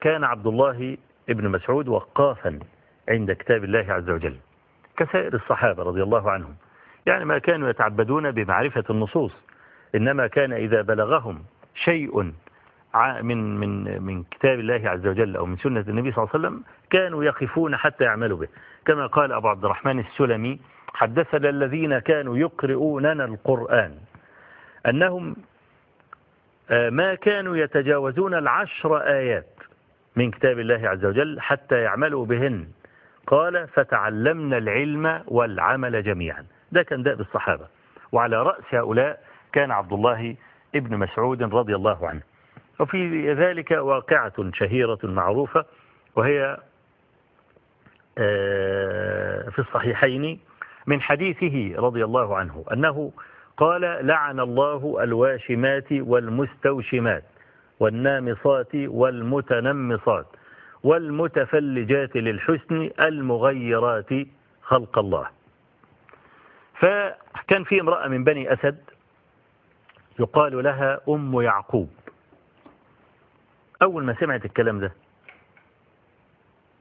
كان عبد الله ابن مسعود وقافا عند كتاب الله عز وجل كسائر الصحابة رضي الله عنهم. يعني ما كانوا يتعبدون بمعرفة النصوص إنما كان إذا بلغهم شيء من من من كتاب الله عز وجل أو من سنة النبي صلى الله عليه وسلم كانوا يقفون حتى يعملوا به. كما قال أبو عبد الرحمن السلمي حدثنا الذين كانوا يقرؤوننا القرآن أنهم ما كانوا يتجاوزون العشر آيات من كتاب الله عز وجل حتى يعملوا بهن. قال فتعلمنا العلم والعمل جميعا. ده كان دأب الصحابة. وعلى رأس هؤلاء كان عبد الله ابن مسعود رضي الله عنه. وفي ذلك واقعة شهيرة معروفة وهي في الصحيحين من حديثه رضي الله عنه أنه قال لعن الله الواشمات والمستوشمات. والنامصات والمتنمصات والمتفلجات للحسن المغيرات خلق الله. فكان في امرأة من بني أسد يقال لها أم يعقوب. أول ما سمعت الكلام ده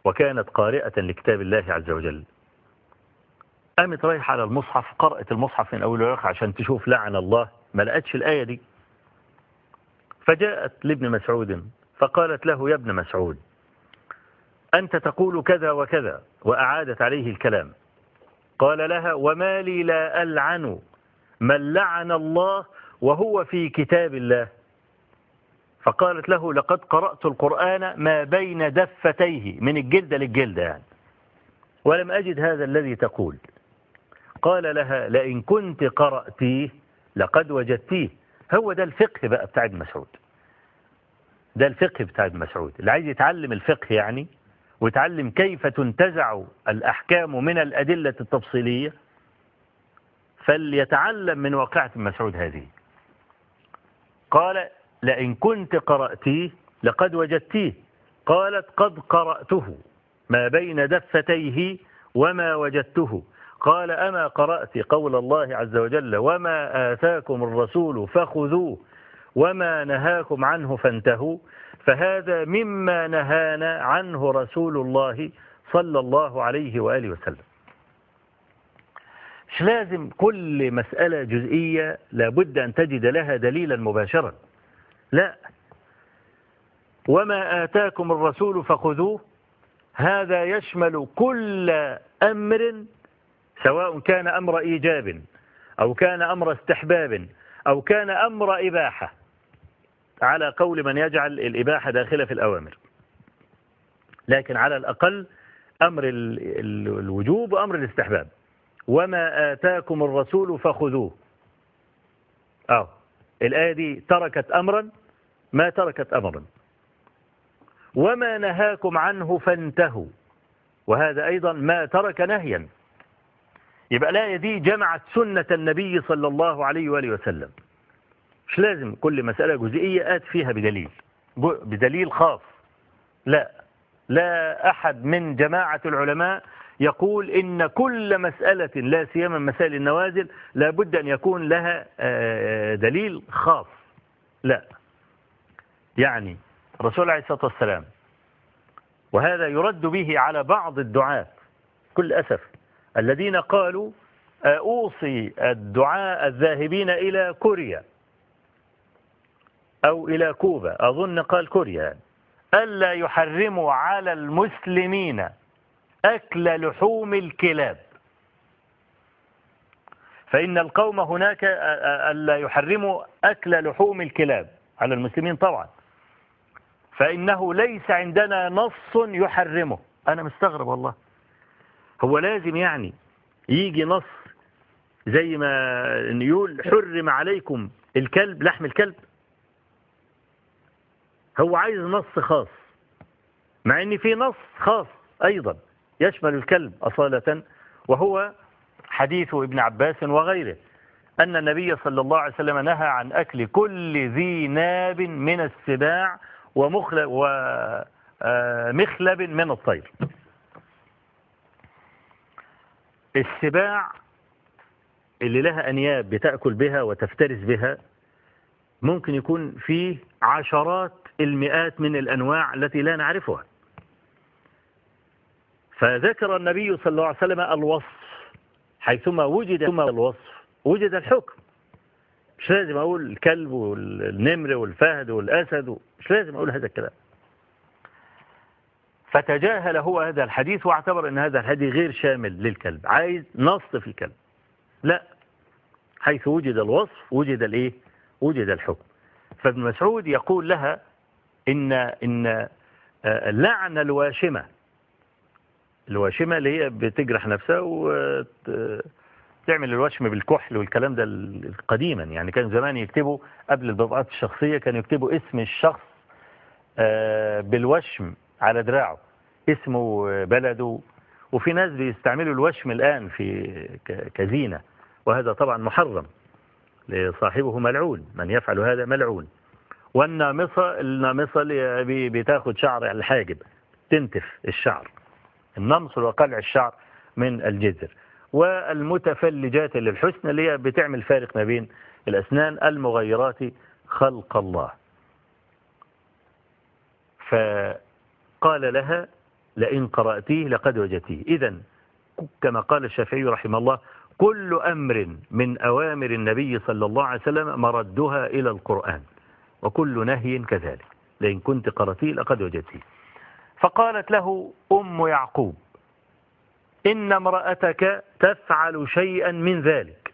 وكانت قارئة لكتاب الله عز وجل قامت رايحة على المصحف قرأت المصحف من أول ورقة عشان تشوف لعن الله ما لقتش الآية دي. فجاءت لابن مسعود فقالت له يا ابن مسعود أنت تقول كذا وكذا وأعادت عليه الكلام. قال لها وما لي لا ألعن من لعن الله وهو في كتاب الله. فقالت له لقد قرأت القرآن ما بين دفتيه من الجلدة للجلدة يعني. ولم أجد هذا الذي تقول. قال لها لئن كنت قرأتيه لقد وجدتيه. هو ده الفقه بقى بتاع ابن مسعود. ده الفقه بتاع ابن مسعود. اللي عايز يتعلم الفقه يعني ويتعلم كيف تنتزع الأحكام من الأدلة التفصيلية فليتعلم من واقعة ابن مسعود هذه. قال لئن كنت قرأتيه لقد وجدتيه. قالت قد قرأته ما بين دفتيه وما وجدته. قال أما قرأت قول الله عز وجل وما آتاكم الرسول فخذوه وما نهاكم عنه فانتهوا فهذا مما نهانا عنه رسول الله صلى الله عليه وآله وسلم. مش لازم كل مسألة جزئية لابد أن تجد لها دليلا مباشرا. لا. وما آتاكم الرسول فخذوه هذا يشمل كل أمر سواء كان أمر إيجاب أو كان أمر استحباب أو كان أمر إباحة. على قول من يجعل الإباحة داخلة في الأوامر. لكن على الأقل أمر الوجوب وأمر الاستحباب. وما آتاكم الرسول فخذوه. أو الآية دي تركت أمرا ما تركت أمرا. وما نهاكم عنه فانتهوا. وهذا أيضا ما ترك نهيا. يبقى الآية دي جمعت سنة النبي صلى الله عليه وآله وسلم. مش لازم كل مسألة جزئية آت فيها بدليل. بدليل خاص. لا. لا أحد من جماعة العلماء يقول إن كل مسألة لا سيما مسائل النوازل لابد أن يكون لها دليل خاص. لا. يعني الرسول عليه الصلاة والسلام وهذا يرد به على بعض الدعاة كل أسف. الذين قالوا أوصي الدعاء الذاهبين إلى كوريا أو إلى كوبا. أظن قال كوريا. ألا يحرموا على المسلمين أكل لحوم الكلاب. فإن القوم هناك ألا يحرموا أكل لحوم الكلاب. على المسلمين طبعا. فإنه ليس عندنا نص يحرمه. أنا مستغرب والله. هو لازم يعني يجي نص زي ما يقول حرم عليكم الكلب لحم الكلب. هو عايز نص خاص مع إن في نص خاص أيضا يشمل الكلب أصالة وهو حديث ابن عباس وغيره أن النبي صلى الله عليه وسلم نهى عن أكل كل ذي ناب من السباع ومخلب ومخلب من الطير. السباع اللي لها أنياب بتأكل بها وتفترس بها ممكن يكون فيه عشرات المئات من الأنواع التي لا نعرفها. فذكر النبي صلى الله عليه وسلم الوصف حيثما وجد الوصف وجد الحكم. مش لازم أقول الكلب والنمر والفهد والأسد مش لازم أقول هذا الكلام. فتجاهل هو هذا الحديث واعتبر أن هذا الحديث غير شامل للكلب. عايز نص في الكلب. لا. حيث وجد الوصف وجد الإيه؟ وجد الحكم. فابن مسعود يقول لها إن, إن لعن الواشمة. الواشمة اللي هي بتجرح نفسها وتعمل الوشم بالكحل والكلام ده قديما. يعني كان زمان يكتبوا قبل البطاقات الشخصية كانوا يكتبوا اسم الشخص بالوشم. على دراعه اسمه بلده. وفي ناس بيستعملوا الوشم الآن في كزينة. وهذا طبعا محرم لصاحبه ملعون. من يفعل هذا ملعون. والنامصة النامصة اللي بتاخد شعر الحاجب. تنتف الشعر. النمص وقلع الشعر من الجذر. والمتفلجات للحسن اللي هي بتعمل فارق ما بين الأسنان المغيرات خلق الله. فقال لها لئن قرأتيه لقد وجدتيه. إذا كما قال الشافعي رحمه الله كل أمر من أوامر النبي صلى الله عليه وسلم مردها إلى القرآن وكل نهي كذلك لئن كنت قرأتيه لقد وجدتيه. فقالت له أم يعقوب إن امرأتك تفعل شيئا من ذلك.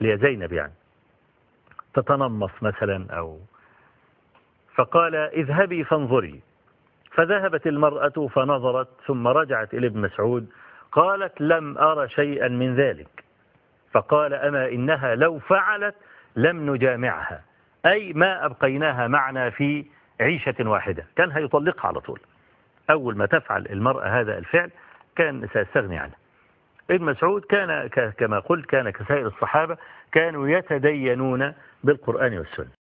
هي زينب يعني تتنمص مثلا أو فقال اذهبي فانظري. فذهبت المرأة فنظرت ثم رجعت إلى ابن مسعود قالت لم أرى شيئا من ذلك. فقال أما إنها لو فعلت لم نجامعها. أي ما أبقيناها معنا في عيشة واحدة. كان هيطلقها على طول. أول ما تفعل المرأة هذا الفعل كان سيستغني عنه. ابن مسعود كان كما قلت كان كسائر الصحابة كانوا يتدينون بالقرآن والسنة.